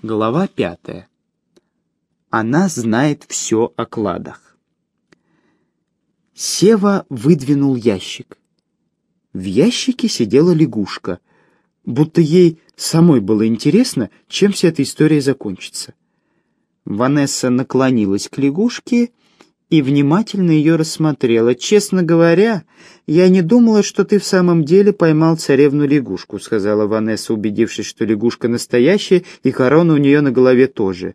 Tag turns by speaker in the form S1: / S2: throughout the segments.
S1: Глава пятая. Она знает все о кладах. Сева выдвинул ящик. В ящике сидела лягушка, будто ей самой было интересно, чем вся эта история закончится. Ванесса наклонилась к лягушке и внимательно ее рассмотрела. «Честно говоря, я не думала, что ты в самом деле поймал царевну-лягушку», — сказала Ванесса, убедившись, что лягушка настоящая, и корона у нее на голове тоже.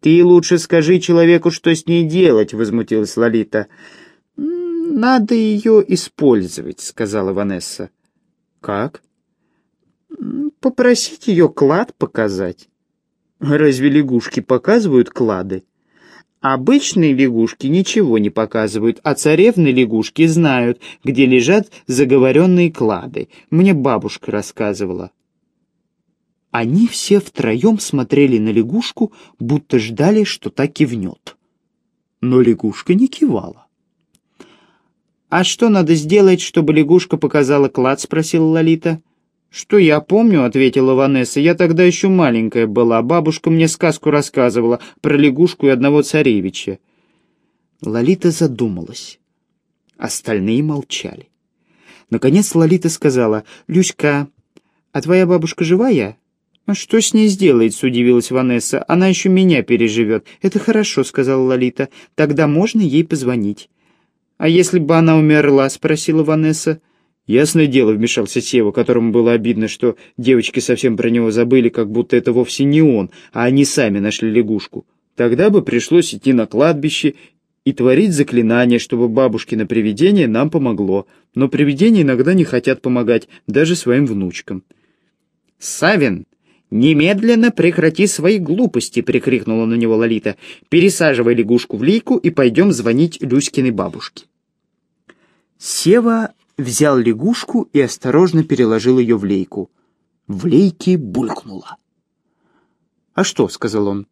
S1: «Ты лучше скажи человеку, что с ней делать», — возмутилась Лолита. «Надо ее использовать», — сказала Ванесса. «Как?» «Попросить ее клад показать». «Разве лягушки показывают клады?» Обычные лягушки ничего не показывают, а царевны лягушки знают, где лежат заговоренные клады. Мне бабушка рассказывала. Они все втроем смотрели на лягушку, будто ждали, что та кивнет. Но лягушка не кивала. «А что надо сделать, чтобы лягушка показала клад?» — спросила Лолита. «Что я помню?» — ответила Ванесса. «Я тогда еще маленькая была. Бабушка мне сказку рассказывала про лягушку и одного царевича». Лолита задумалась. Остальные молчали. Наконец Лолита сказала, «Люська, а твоя бабушка живая?» «А «Что с ней сделается?» — удивилась Ванесса. «Она еще меня переживет». «Это хорошо», — сказала Лолита. «Тогда можно ей позвонить». «А если бы она умерла?» — спросила Ванесса. Ясное дело, вмешался Сева, которому было обидно, что девочки совсем про него забыли, как будто это вовсе не он, а они сами нашли лягушку. Тогда бы пришлось идти на кладбище и творить заклинание, чтобы бабушкино привидение нам помогло. Но привидения иногда не хотят помогать даже своим внучкам. «Савин, немедленно прекрати свои глупости!» — прикрикнула на него Лолита. «Пересаживай лягушку в лейку и пойдем звонить Люськиной бабушке». Сева взял лягушку и осторожно переложил ее в лейку. В лейке булькнуло. «А что?» — сказал он.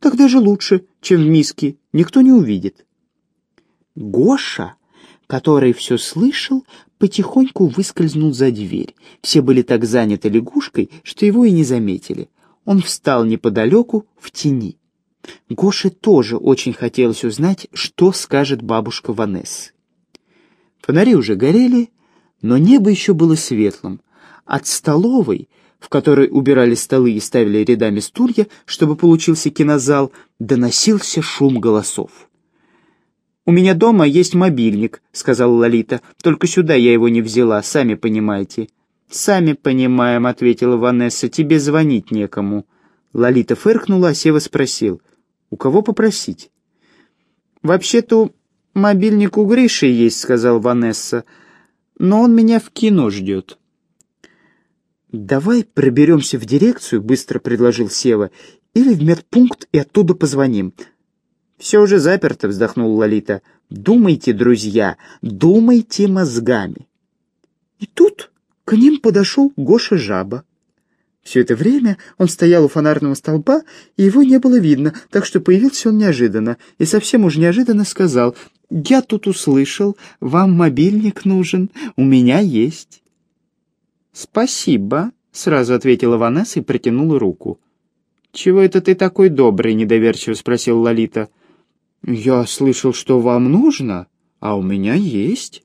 S1: «Так даже лучше, чем в миске. Никто не увидит». Гоша, который все слышал, потихоньку выскользнул за дверь. Все были так заняты лягушкой, что его и не заметили. Он встал неподалеку, в тени. Гоше тоже очень хотелось узнать, что скажет бабушка Ванессы. Фонари уже горели, но небо еще было светлым. От столовой, в которой убирали столы и ставили рядами стулья, чтобы получился кинозал, доносился шум голосов. «У меня дома есть мобильник», — сказала Лолита. «Только сюда я его не взяла, сами понимаете». «Сами понимаем», — ответила Ванесса. «Тебе звонить некому». Лолита фыркнула, а Сева спросил. «У кого попросить?» «Вообще-то «Мобильник у Гриши есть», — сказал Ванесса, — «но он меня в кино ждет». «Давай проберемся в дирекцию», — быстро предложил Сева, — «или в медпункт и оттуда позвоним». «Все уже заперто», — вздохнул Лолита. «Думайте, друзья, думайте мозгами». И тут к ним подошел Гоша Жаба. Все это время он стоял у фонарного столба, и его не было видно, так что появился он неожиданно, и совсем уж неожиданно сказал «Я тут услышал, вам мобильник нужен, у меня есть». «Спасибо», — сразу ответила Ванесса и протянула руку. «Чего это ты такой добрый?» — недоверчиво спросил Лолита. «Я слышал, что вам нужно, а у меня есть».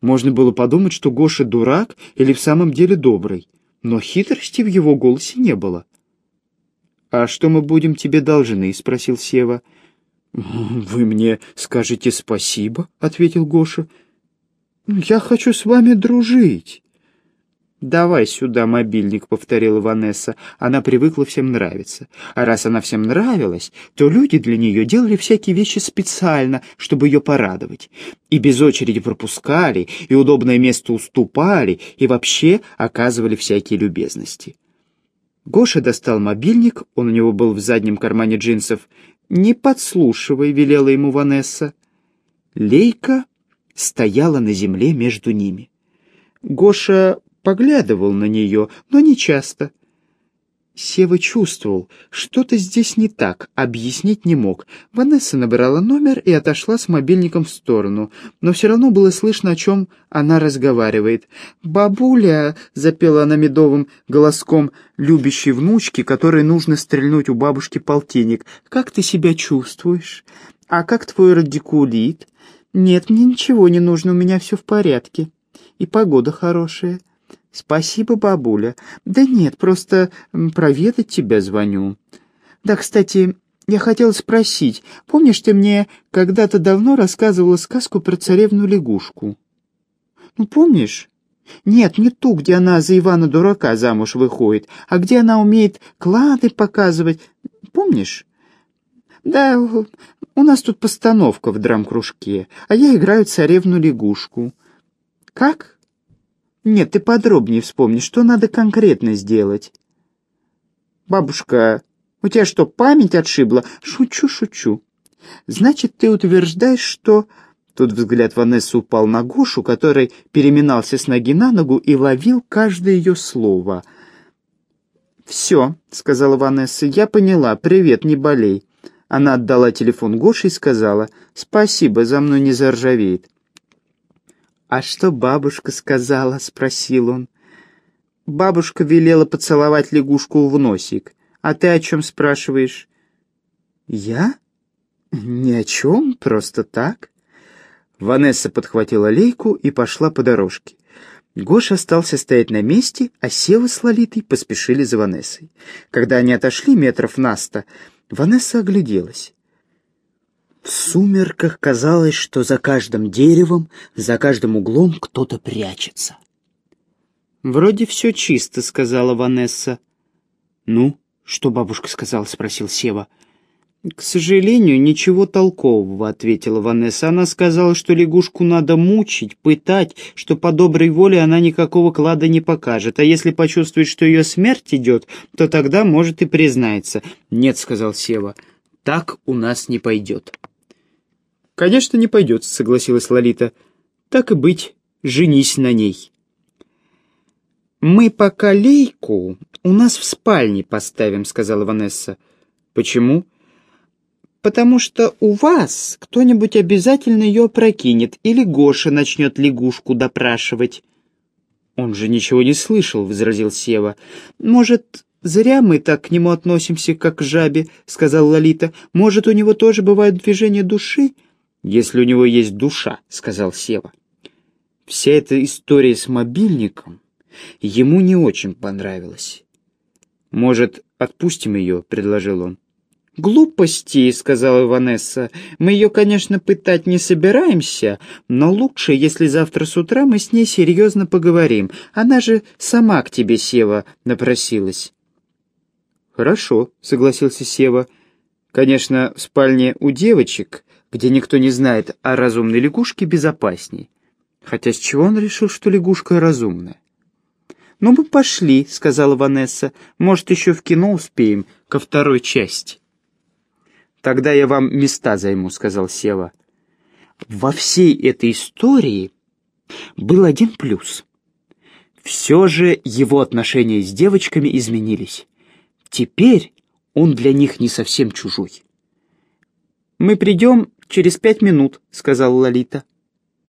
S1: Можно было подумать, что Гоша дурак или в самом деле добрый, но хитрости в его голосе не было. «А что мы будем тебе должны?» — спросил Сева. «Вы мне скажете спасибо?» — ответил Гоша. «Я хочу с вами дружить». «Давай сюда мобильник», — повторила Ванесса. Она привыкла всем нравиться. А раз она всем нравилась, то люди для нее делали всякие вещи специально, чтобы ее порадовать. И без очереди пропускали, и удобное место уступали, и вообще оказывали всякие любезности. Гоша достал мобильник, он у него был в заднем кармане джинсов, «Не подслушивай», — велела ему Ванесса. Лейка стояла на земле между ними. Гоша поглядывал на нее, но не часто. Сева чувствовал, что-то здесь не так, объяснить не мог. Ванесса набрала номер и отошла с мобильником в сторону, но все равно было слышно, о чем она разговаривает. «Бабуля!» — запела она медовым голоском любящей внучки, которой нужно стрельнуть у бабушки полтинник. «Как ты себя чувствуешь? А как твой радикулит?» «Нет, мне ничего не нужно, у меня все в порядке. И погода хорошая». «Спасибо, бабуля. Да нет, просто проведать тебя звоню. Да, кстати, я хотела спросить, помнишь, ты мне когда-то давно рассказывала сказку про царевну-лягушку? Ну, помнишь? Нет, не ту, где она за Ивана-дурака замуж выходит, а где она умеет клады показывать. Помнишь? Да, у нас тут постановка в драм-кружке, а я играю царевну-лягушку. Как? Нет, ты подробнее вспомни, что надо конкретно сделать. Бабушка, у тебя что, память отшибла? Шучу, шучу. Значит, ты утверждаешь, что... Тут взгляд Ванессы упал на Гошу, который переминался с ноги на ногу и ловил каждое ее слово. «Все», — сказала Ванесса, — «я поняла. Привет, не болей». Она отдала телефон Гоше и сказала, «Спасибо, за мной не заржавеет». «А что бабушка сказала?» — спросил он. «Бабушка велела поцеловать лягушку в носик. А ты о чем спрашиваешь?» «Я? Ни о чем, просто так». Ванесса подхватила лейку и пошла по дорожке. Гоша остался стоять на месте, а Сева с Лолитой поспешили за Ванессой. Когда они отошли метров на сто, Ванесса огляделась. В сумерках казалось, что за каждым деревом, за каждым углом кто-то прячется. «Вроде все чисто», — сказала Ванесса. «Ну, что бабушка сказала?» — спросил Сева. «К сожалению, ничего толкового», — ответила Ванесса. «Она сказала, что лягушку надо мучить, пытать, что по доброй воле она никакого клада не покажет, а если почувствует, что ее смерть идет, то тогда, может, и признается». «Нет», — сказал Сева, — «так у нас не пойдет». «Конечно, не пойдет», — согласилась Лолита. «Так и быть, женись на ней». «Мы пока лейку у нас в спальне поставим», — сказала Ванесса. «Почему?» «Потому что у вас кто-нибудь обязательно ее прокинет, или Гоша начнет лягушку допрашивать». «Он же ничего не слышал», — возразил Сева. «Может, зря мы так к нему относимся, как к жабе», — сказала Лолита. «Может, у него тоже бывают движения души?» «Если у него есть душа», — сказал Сева. Вся эта история с мобильником ему не очень понравилась. «Может, отпустим ее?» — предложил он. «Глупости», — сказала Ванесса. «Мы ее, конечно, пытать не собираемся, но лучше, если завтра с утра мы с ней серьезно поговорим. Она же сама к тебе, Сева, напросилась». «Хорошо», — согласился Сева. «Конечно, в спальне у девочек где никто не знает о разумной лягушке, безопасней. Хотя с чего он решил, что лягушка разумная? «Ну, мы пошли», — сказала Ванесса. «Может, еще в кино успеем, ко второй части». «Тогда я вам места займу», — сказал Сева. Во всей этой истории был один плюс. Все же его отношения с девочками изменились. Теперь он для них не совсем чужой. «Мы придем через пять минут», — сказала Лолита.